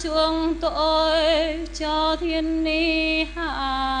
chuông tội cho thiên ni hạ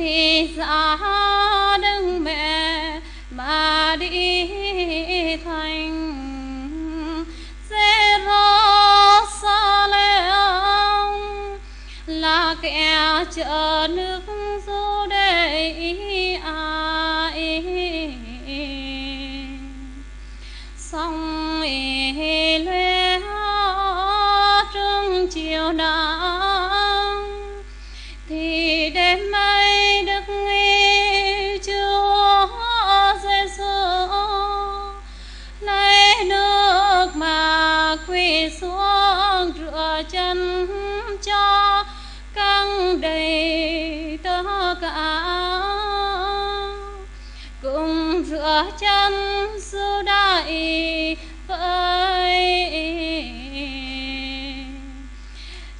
thì ra đứng mẹ mà đi thành? Jerusalem là kẻ chợ nước du để ý ai. Sông ý lê trương chiều nắng mà quỳ xuống rửa chân cho căng đầy tất cả cùng rửa chân, sư đại với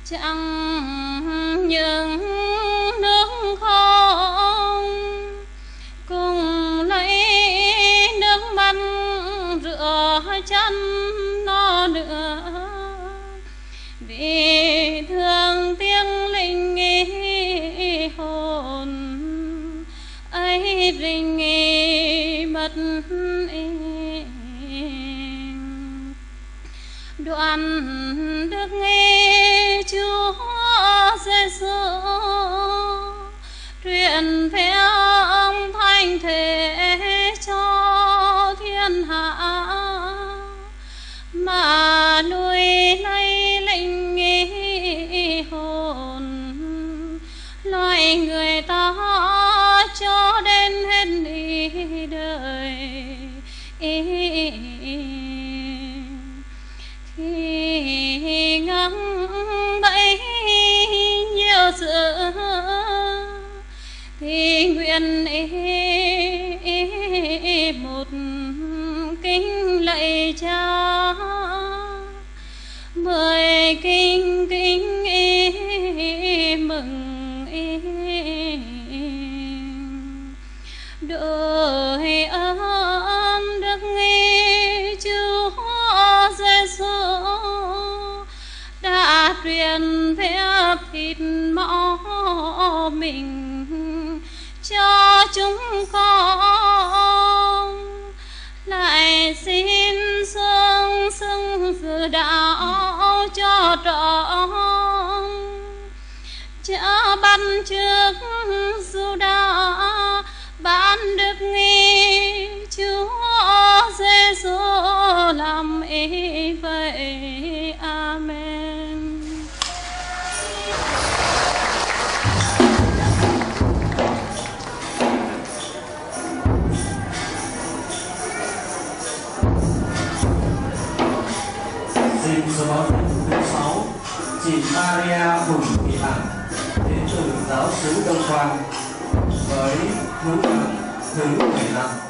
chẳng những mất em đoạn được nghe chúa giêsu truyền phép ông thanh thể cho thiên hạ. Mà nuôi thì ngắm bấy nhiều sự thì nguyện ý một kính lạy cha. Mời kinh kính ý mừng ý. Đời thịt mõ mình cho chúng con lại xin sương sưng sự đạo cho trọn chớ ban trước dù đã ban được nghe chúa giêsu làm ý vậy à. Số báo thứ 6 chị Maria Bùi Thị Hằng đến từ giáo sứ Đông Quang với núi thứ 15